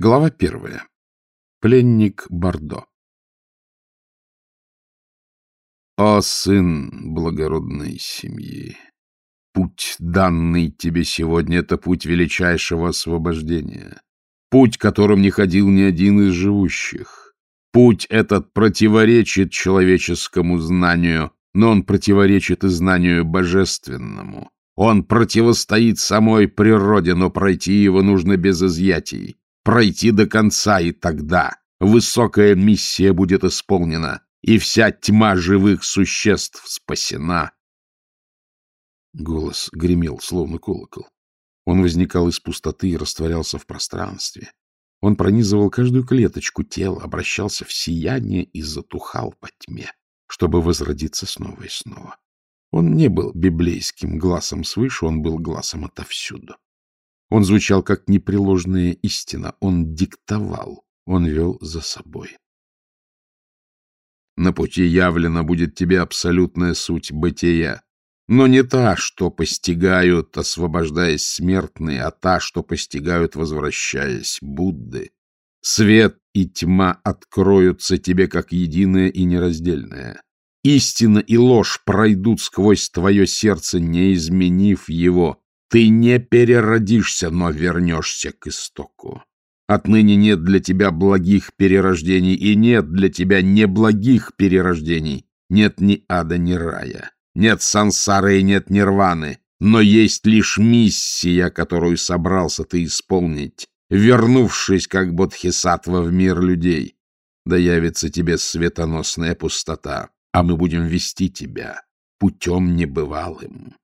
Глава первая. Пленник Бордо. О, сын благородной семьи! Путь, данный тебе сегодня, — это путь величайшего освобождения. Путь, которым не ходил ни один из живущих. Путь этот противоречит человеческому знанию, но он противоречит и знанию божественному. Он противостоит самой природе, но пройти его нужно без изъятий пройти до конца, и тогда высокая миссия будет исполнена, и вся тьма живых существ спасена. Голос гремел, словно колокол. Он возникал из пустоты и растворялся в пространстве. Он пронизывал каждую клеточку тела, обращался в сияние и затухал по тьме, чтобы возродиться снова и снова. Он не был библейским глазом свыше, он был глазом отовсюду. Он звучал как непреложная истина. Он диктовал, он вел за собой. На пути явлена будет тебе абсолютная суть бытия, но не та, что постигают, освобождаясь смертные, а та, что постигают, возвращаясь Будды. Свет и тьма откроются тебе как единое и нераздельное. Истина и ложь пройдут сквозь твое сердце, не изменив его, ты не переродишься, но вернешься к истоку. Отныне нет для тебя благих перерождений, и нет для тебя неблагих перерождений. Нет ни ада, ни рая. Нет сансары и нет нирваны. Но есть лишь миссия, которую собрался ты исполнить, вернувшись как бодхисаттва в мир людей. Да явится тебе светоносная пустота, а мы будем вести тебя путем небывалым.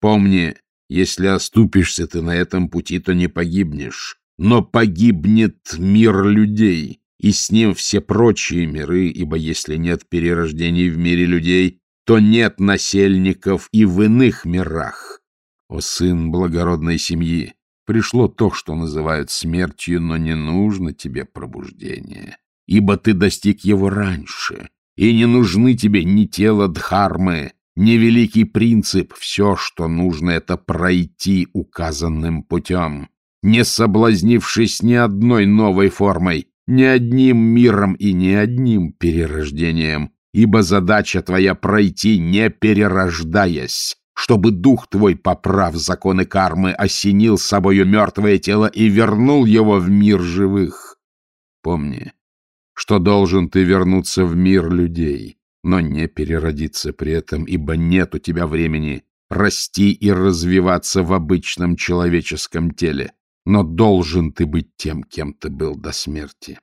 Помни, если оступишься ты на этом пути, то не погибнешь. Но погибнет мир людей, и с ним все прочие миры, ибо если нет перерождений в мире людей, то нет насельников и в иных мирах. О, сын благородной семьи, пришло то, что называют смертью, но не нужно тебе пробуждение, ибо ты достиг его раньше, и не нужны тебе ни тело Дхармы, невеликий принцип, все, что нужно, это пройти указанным путем, не соблазнившись ни одной новой формой, ни одним миром и ни одним перерождением, ибо задача твоя пройти, не перерождаясь, чтобы дух твой, поправ законы кармы, осенил собою мертвое тело и вернул его в мир живых. Помни, что должен ты вернуться в мир людей, но не переродиться при этом, ибо нет у тебя времени расти и развиваться в обычном человеческом теле, но должен ты быть тем, кем ты был до смерти.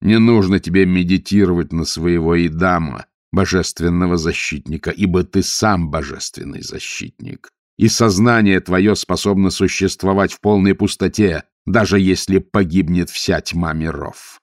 Не нужно тебе медитировать на своего Идама, божественного защитника, ибо ты сам божественный защитник, и сознание твое способно существовать в полной пустоте, даже если погибнет вся тьма миров.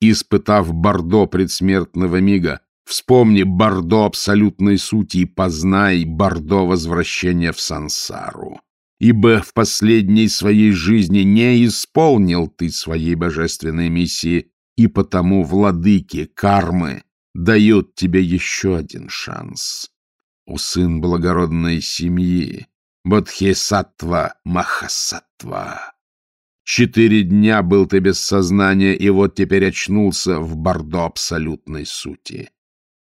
Испытав бордо предсмертного мига, Вспомни Бордо абсолютной сути и познай Бордо возвращения в сансару. Ибо в последней своей жизни не исполнил ты своей божественной миссии, и потому владыки кармы дают тебе еще один шанс. У сын благородной семьи, Бодхисаттва Махасаттва. Четыре дня был ты без сознания, и вот теперь очнулся в Бордо абсолютной сути.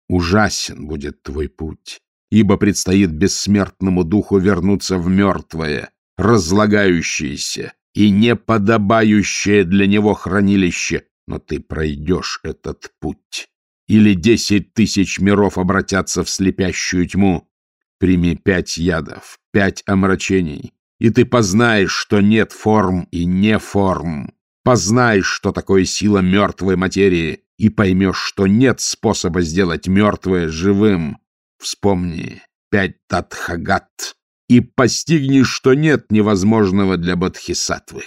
Ужасен будет твой путь, ибо предстоит бессмертному духу вернуться в мертвое, разлагающееся и неподобающее для него хранилище, но ты пройдешь этот путь. Или десять тысяч миров обратятся в слепящую тьму. Прими пять ядов, пять омрачений, и ты познаешь, что нет форм и не форм. Познаешь, что такое сила мертвой материи, и поймешь, что нет способа сделать мертвое живым. Вспомни пять татхагат и постигнешь, что нет невозможного для бодхисаттвы.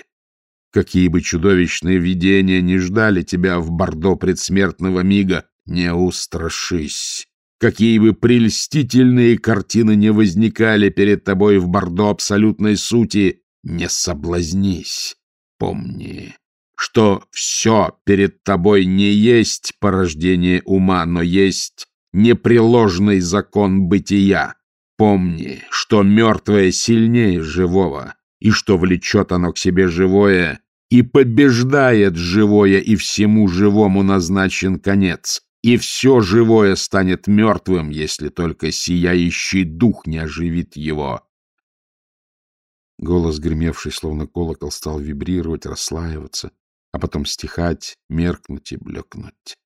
Какие бы чудовищные видения не ждали тебя в бордо предсмертного мига, не устрашись. Какие бы прельстительные картины не возникали перед тобой в бордо абсолютной сути, не соблазнись. Помни, что все перед тобой не есть порождение ума, но есть непреложный закон бытия. Помни, что мертвое сильнее живого, и что влечет оно к себе живое, и побеждает живое, и всему живому назначен конец, и все живое станет мертвым, если только сияющий дух не оживит его. Голос, гремевший словно колокол, стал вибрировать, расслаиваться, а потом стихать, меркнуть и блекнуть.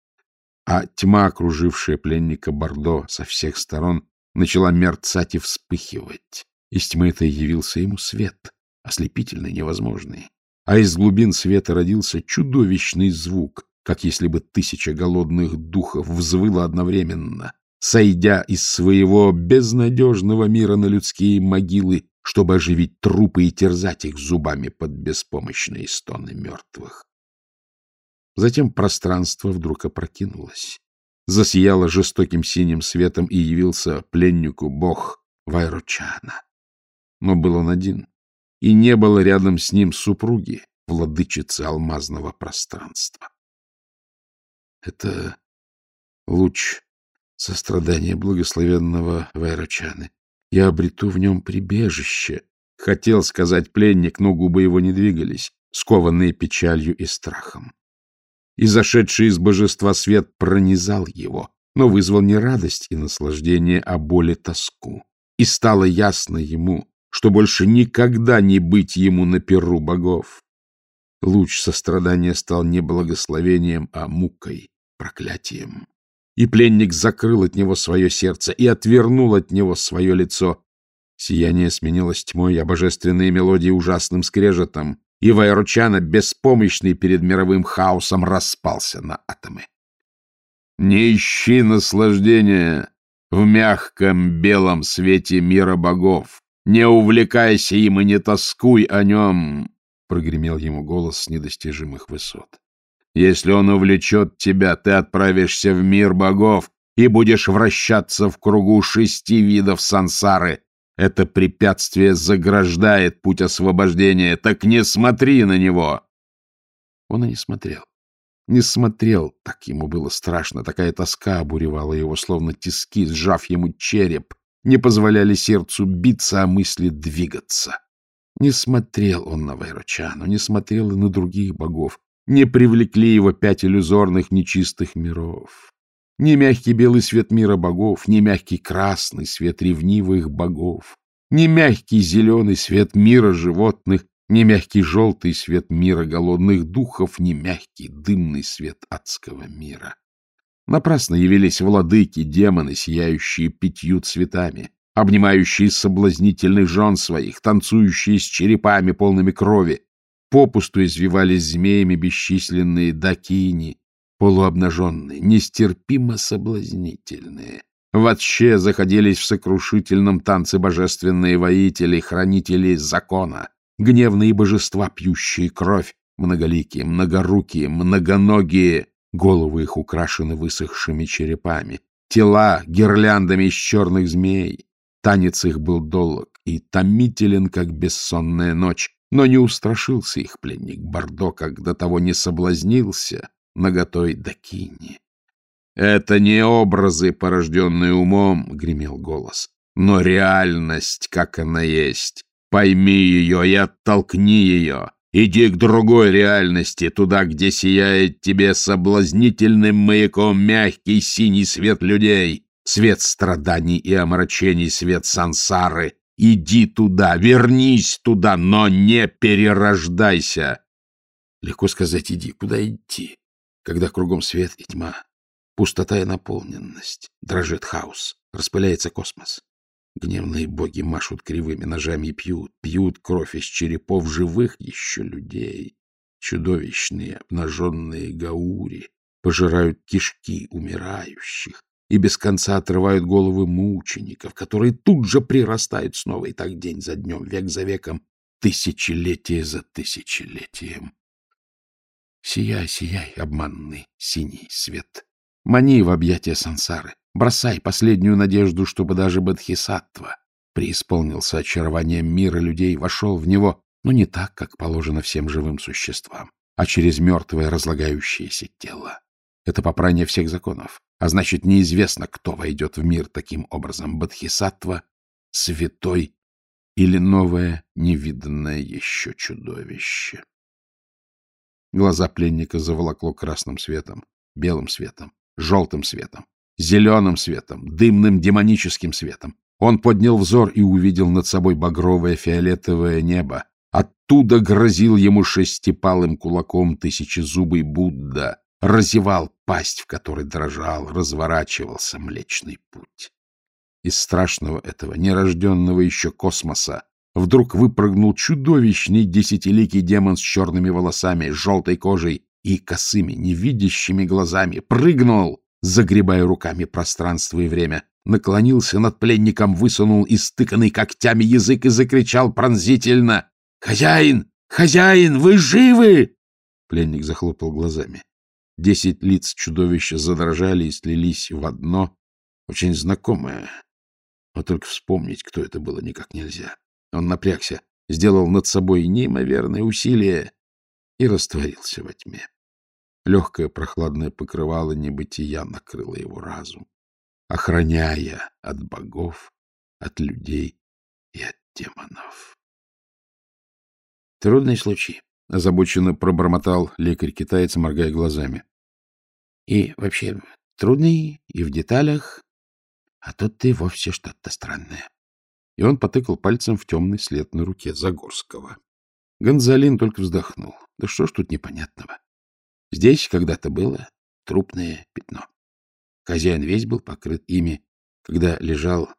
А тьма, окружившая пленника Бордо со всех сторон, начала мерцать и вспыхивать. Из тьмы это явился ему свет, ослепительный, невозможный. А из глубин света родился чудовищный звук, как если бы тысяча голодных духов взвыла одновременно, сойдя из своего безнадежного мира на людские могилы, чтобы оживить трупы и терзать их зубами под беспомощные стоны мертвых. Затем пространство вдруг опрокинулось, засияло жестоким синим светом и явился пленнику бог Вайручана. Но был он один, и не было рядом с ним супруги, владычицы алмазного пространства. Это луч сострадания благословенного Вайрачаны. Я обрету в нем прибежище. Хотел сказать пленник, но губы его не двигались, скованные печалью и страхом. И зашедший из божества свет пронизал его, но вызвал не радость и наслаждение, а боль и тоску. И стало ясно ему, что больше никогда не быть ему на перу богов. Луч сострадания стал не благословением, а мукой проклятием. И пленник закрыл от него свое сердце и отвернул от него свое лицо. Сияние сменилось тьмой, а божественные мелодии ужасным скрежетом, и Вайручана, беспомощный перед мировым хаосом, распался на атомы. Не ищи наслаждения в мягком белом свете мира богов. Не увлекайся им и не тоскуй о нем, — прогремел ему голос с недостижимых высот. Если он увлечет тебя, ты отправишься в мир богов и будешь вращаться в кругу шести видов сансары. Это препятствие заграждает путь освобождения, так не смотри на него. Он и не смотрел. Не смотрел, так ему было страшно, такая тоска обуревала его, словно тиски, сжав ему череп, не позволяли сердцу биться, а мысли двигаться. Не смотрел он на Вайрочану, не смотрел и на других богов, не привлекли его пять иллюзорных нечистых миров. Ни мягкий белый свет мира богов, ни мягкий красный свет ревнивых богов, ни мягкий зеленый свет мира животных, ни мягкий желтый свет мира голодных духов, ни мягкий дымный свет адского мира. Напрасно явились владыки, демоны, сияющие пятью цветами, обнимающие соблазнительных жен своих, танцующие с черепами, полными крови, Попусту извивались змеями бесчисленные дакини, полуобнаженные, нестерпимо соблазнительные. Вообще заходились в сокрушительном танце божественные воители, хранители закона, гневные божества, пьющие кровь, многоликие, многорукие, многоногие, головы их украшены высохшими черепами, тела гирляндами из черных змей. Танец их был долг и томителен, как бессонная ночь, но не устрашился их пленник Бордо, как до того не соблазнился наготой Дакини. — Это не образы, порожденные умом, — гремел голос, — но реальность, как она есть. Пойми ее и оттолкни ее. Иди к другой реальности, туда, где сияет тебе соблазнительным маяком мягкий синий свет людей, свет страданий и омрачений, свет сансары, Иди туда, вернись туда, но не перерождайся. Легко сказать «иди». Куда идти, когда кругом свет и тьма, пустота и наполненность, дрожит хаос, распыляется космос. Гневные боги машут кривыми ножами и пьют, пьют кровь из черепов живых еще людей. Чудовищные обнаженные гаури пожирают кишки умирающих, и без конца отрывают головы мучеников, которые тут же прирастают снова, и так день за днем, век за веком, тысячелетие за тысячелетием. Сияй, сияй, обманный синий свет. Мани в объятия сансары. Бросай последнюю надежду, чтобы даже Бадхисаттва преисполнился очарованием мира людей, вошел в него, но не так, как положено всем живым существам, а через мертвое разлагающееся тело. Это попрание всех законов. А значит, неизвестно, кто войдет в мир таким образом. Бодхисаттва, святой или новое, невиданное еще чудовище. Глаза пленника заволокло красным светом, белым светом, желтым светом, зеленым светом, дымным демоническим светом. Он поднял взор и увидел над собой багровое фиолетовое небо. Оттуда грозил ему шестипалым кулаком тысячезубый Будда, разевал пасть, в которой дрожал, разворачивался Млечный Путь. Из страшного этого, нерожденного еще космоса, вдруг выпрыгнул чудовищный десятиликий демон с черными волосами, желтой кожей и косыми, невидящими глазами. Прыгнул, загребая руками пространство и время. Наклонился над пленником, высунул истыканный когтями язык и закричал пронзительно. «Хозяин! Хозяин! Вы живы!» Пленник захлопал глазами. Десять лиц чудовища задрожали и слились в одно, очень знакомое. Но только вспомнить, кто это было, никак нельзя. Он напрягся, сделал над собой неимоверное усилие и растворился во тьме. Легкое прохладное покрывало небытия накрыло его разум, охраняя от богов, от людей и от демонов. Трудный случай, — озабоченно пробормотал лекарь-китаец, моргая глазами. — И вообще трудный, и в деталях, а тут ты вовсе что-то странное и он потыкал пальцем в темный след на руке Загорского. Гонзалин только вздохнул. Да что ж тут непонятного? Здесь когда-то было трупное пятно. Хозяин весь был покрыт ими, когда лежал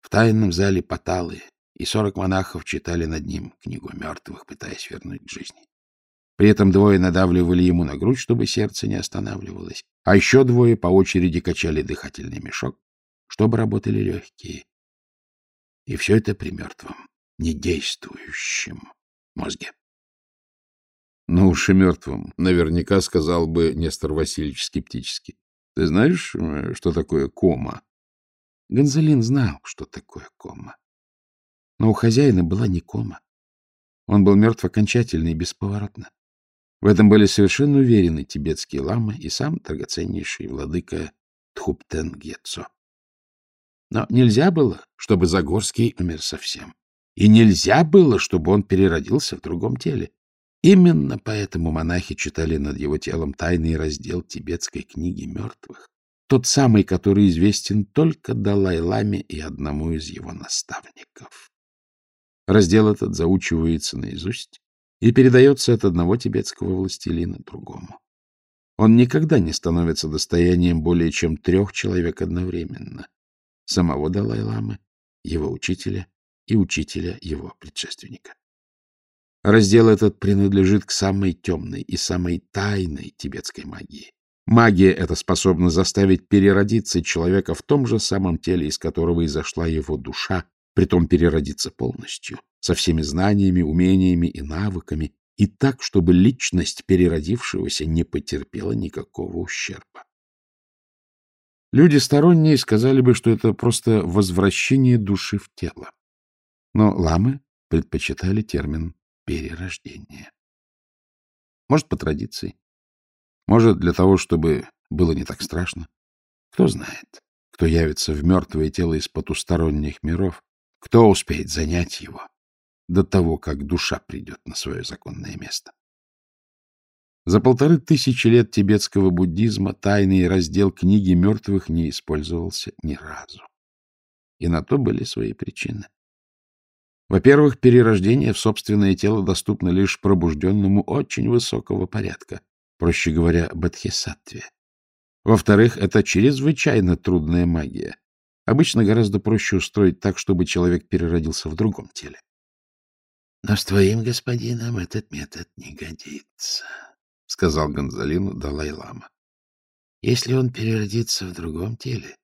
в тайном зале Паталы, и сорок монахов читали над ним книгу мертвых, пытаясь вернуть к жизни. При этом двое надавливали ему на грудь, чтобы сердце не останавливалось, а еще двое по очереди качали дыхательный мешок, чтобы работали легкие. И все это при мертвом, недействующем мозге. Ну уж и мертвым, наверняка сказал бы Нестор Васильевич скептически. Ты знаешь, э, что такое кома? Гонзалин знал, что такое кома. Но у хозяина была не кома. Он был мертв окончательно и бесповоротно. В этом были совершенно уверены тибетские ламы и сам драгоценнейший владыка Тхуптен Гетцо. Но нельзя было, чтобы Загорский умер совсем. И нельзя было, чтобы он переродился в другом теле. Именно поэтому монахи читали над его телом тайный раздел тибетской книги мертвых, тот самый, который известен только Далай-Ламе и одному из его наставников. Раздел этот заучивается наизусть и передается от одного тибетского властелина другому. Он никогда не становится достоянием более чем трех человек одновременно самого Далай-ламы, его учителя и учителя его предшественника. Раздел этот принадлежит к самой темной и самой тайной тибетской магии. Магия эта способна заставить переродиться человека в том же самом теле, из которого изошла его душа, притом переродиться полностью, со всеми знаниями, умениями и навыками, и так, чтобы личность переродившегося не потерпела никакого ущерба. Люди сторонние сказали бы, что это просто возвращение души в тело. Но ламы предпочитали термин «перерождение». Может, по традиции. Может, для того, чтобы было не так страшно. Кто знает, кто явится в мертвое тело из потусторонних миров, кто успеет занять его до того, как душа придет на свое законное место. За полторы тысячи лет тибетского буддизма тайный раздел книги мертвых не использовался ни разу. И на то были свои причины. Во-первых, перерождение в собственное тело доступно лишь пробужденному очень высокого порядка, проще говоря, бодхисаттве. Во-вторых, это чрезвычайно трудная магия. Обычно гораздо проще устроить так, чтобы человек переродился в другом теле. Но с твоим господином этот метод не годится сказал Гонзалину Далай-лама. Если он переродится в другом теле,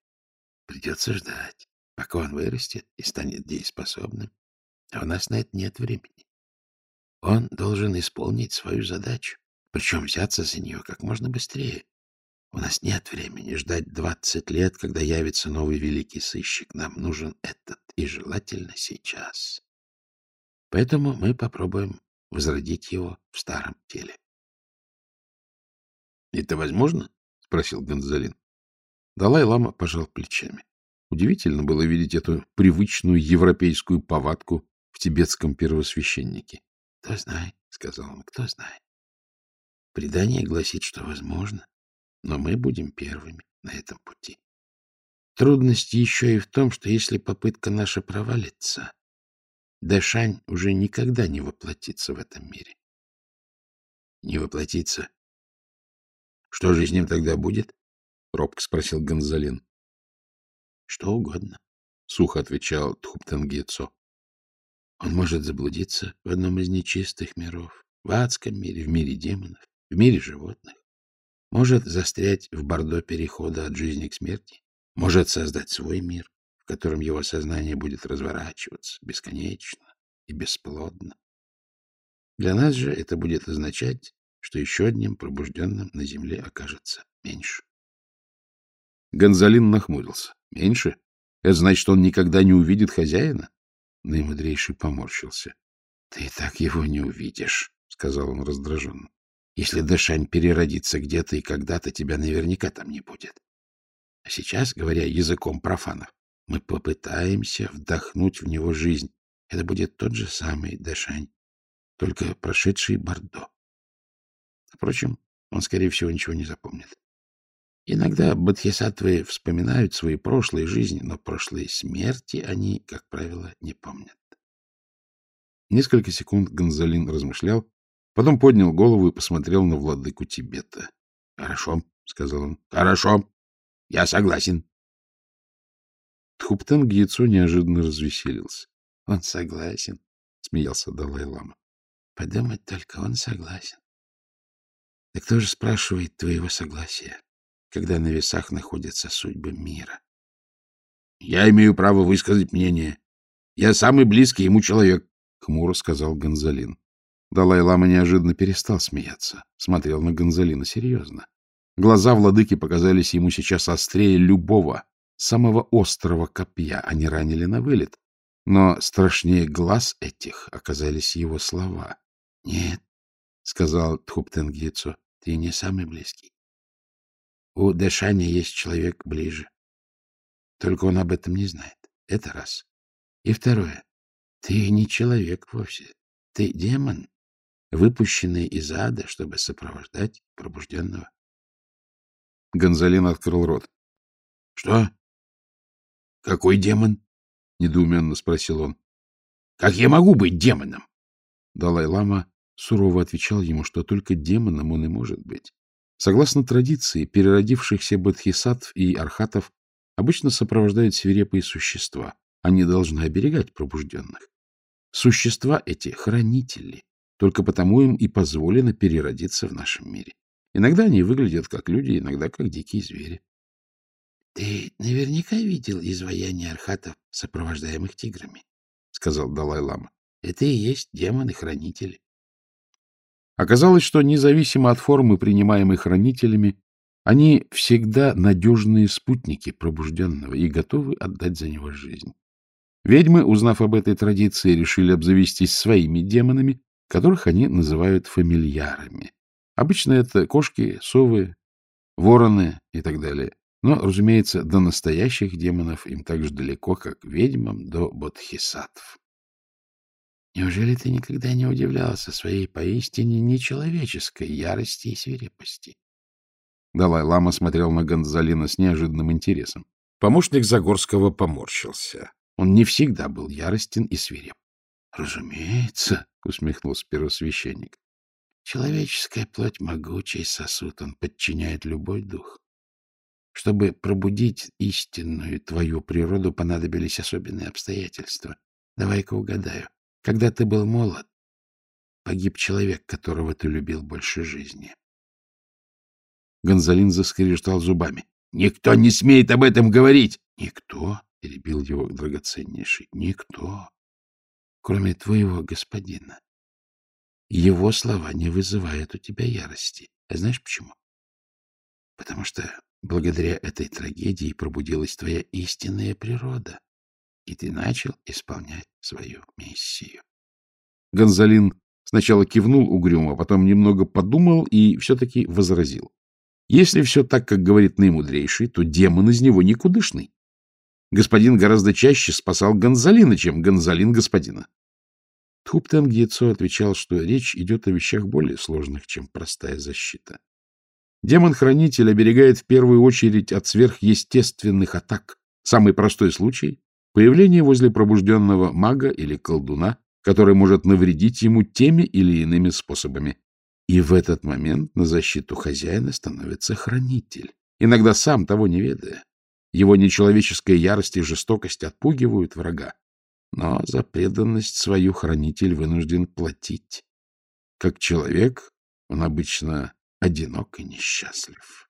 придется ждать, пока он вырастет и станет дееспособным. А у нас на это нет времени. Он должен исполнить свою задачу, причем взяться за нее как можно быстрее. У нас нет времени ждать двадцать лет, когда явится новый великий сыщик. Нам нужен этот, и желательно сейчас. Поэтому мы попробуем возродить его в старом теле. — Это возможно? — спросил Гонзалин. Далай-лама пожал плечами. Удивительно было видеть эту привычную европейскую повадку в тибетском первосвященнике. — Кто знает, — сказал он, — кто знает. Предание гласит, что возможно, но мы будем первыми на этом пути. Трудность еще и в том, что если попытка наша провалится, Дэшань уже никогда не воплотится в этом мире. Не воплотится. Что же с ним тогда будет? — робко спросил Гонзалин. — Что угодно, — сухо отвечал Тхуптангецо. Он может заблудиться в одном из нечистых миров, в адском мире, в мире демонов, в мире животных. Может застрять в бордо перехода от жизни к смерти. Может создать свой мир, в котором его сознание будет разворачиваться бесконечно и бесплодно. Для нас же это будет означать, что еще одним пробужденным на земле окажется меньше. Гонзалин нахмурился. Меньше? Это значит, он никогда не увидит хозяина? Наимудрейший поморщился. — Ты так его не увидишь, — сказал он раздраженно. — Если Дэшань переродится где-то и когда-то, тебя наверняка там не будет. А сейчас, говоря языком профанов, мы попытаемся вдохнуть в него жизнь. Это будет тот же самый Дэшань, только прошедший Бордо. Впрочем, он, скорее всего, ничего не запомнит. Иногда бодхисаттвы вспоминают свои прошлые жизни, но прошлые смерти они, как правило, не помнят. Несколько секунд Гонзалин размышлял, потом поднял голову и посмотрел на владыку Тибета. — Хорошо, — сказал он. — Хорошо. Я согласен. Тхуптен Гьецо неожиданно развеселился. — Он согласен, — смеялся Далай-лама. — Подумать только, он согласен. — Да кто же спрашивает твоего согласия? когда на весах находятся судьбы мира. — Я имею право высказать мнение. Я самый близкий ему человек, — хмуро сказал Гонзалин. Далай-лама неожиданно перестал смеяться, смотрел на Гонзалина серьезно. Глаза владыки показались ему сейчас острее любого, самого острого копья. Они ранили на вылет. Но страшнее глаз этих оказались его слова. — Нет, — сказал Тхуптенгицу, — ты не самый близкий. У Дэшаня есть человек ближе. Только он об этом не знает. Это раз. И второе. Ты не человек вовсе. Ты демон, выпущенный из ада, чтобы сопровождать пробужденного. Гонзалин открыл рот. — Что? — Какой демон? — недоуменно спросил он. — Как я могу быть демоном? Далай-лама сурово отвечал ему, что только демоном он и может быть. Согласно традиции, переродившихся бодхисаттв и архатов обычно сопровождают свирепые существа. Они должны оберегать пробужденных. Существа эти — хранители. Только потому им и позволено переродиться в нашем мире. Иногда они выглядят как люди, иногда как дикие звери. — Ты наверняка видел изваяние архатов, сопровождаемых тиграми, — сказал Далай-лама. — Это и есть демоны-хранители. Оказалось, что независимо от формы, принимаемой хранителями, они всегда надежные спутники пробужденного и готовы отдать за него жизнь. Ведьмы, узнав об этой традиции, решили обзавестись своими демонами, которых они называют фамильярами. Обычно это кошки, совы, вороны и так далее. Но, разумеется, до настоящих демонов им так же далеко, как ведьмам до бодхисаттв. Неужели ты никогда не удивлялся своей поистине нечеловеческой ярости и свирепости? Далай-лама смотрел на Гонзалина с неожиданным интересом. Помощник Загорского поморщился. Он не всегда был яростен и свиреп. — Разумеется, — усмехнулся первосвященник. — Человеческая плоть могучий сосуд, он подчиняет любой дух. Чтобы пробудить истинную твою природу, понадобились особенные обстоятельства. Давай-ка угадаю. Когда ты был молод, погиб человек, которого ты любил больше жизни. Гонзалин заскрежетал зубами. — Никто не смеет об этом говорить! — Никто, — перебил его драгоценнейший, — никто, кроме твоего господина. Его слова не вызывают у тебя ярости. А знаешь почему? Потому что благодаря этой трагедии пробудилась твоя истинная природа и ты начал исполнять свою миссию. Гонзалин сначала кивнул угрюмо, а потом немного подумал и все-таки возразил. Если все так, как говорит наимудрейший, то демон из него никудышный. Господин гораздо чаще спасал Гонзалина, чем Гонзалин господина. Тхуптен Гьецо отвечал, что речь идет о вещах более сложных, чем простая защита. Демон-хранитель оберегает в первую очередь от сверхъестественных атак. Самый простой случай — появление возле пробужденного мага или колдуна, который может навредить ему теми или иными способами. И в этот момент на защиту хозяина становится хранитель, иногда сам того не ведая. Его нечеловеческая ярость и жестокость отпугивают врага, но за преданность свою хранитель вынужден платить. Как человек он обычно одинок и несчастлив.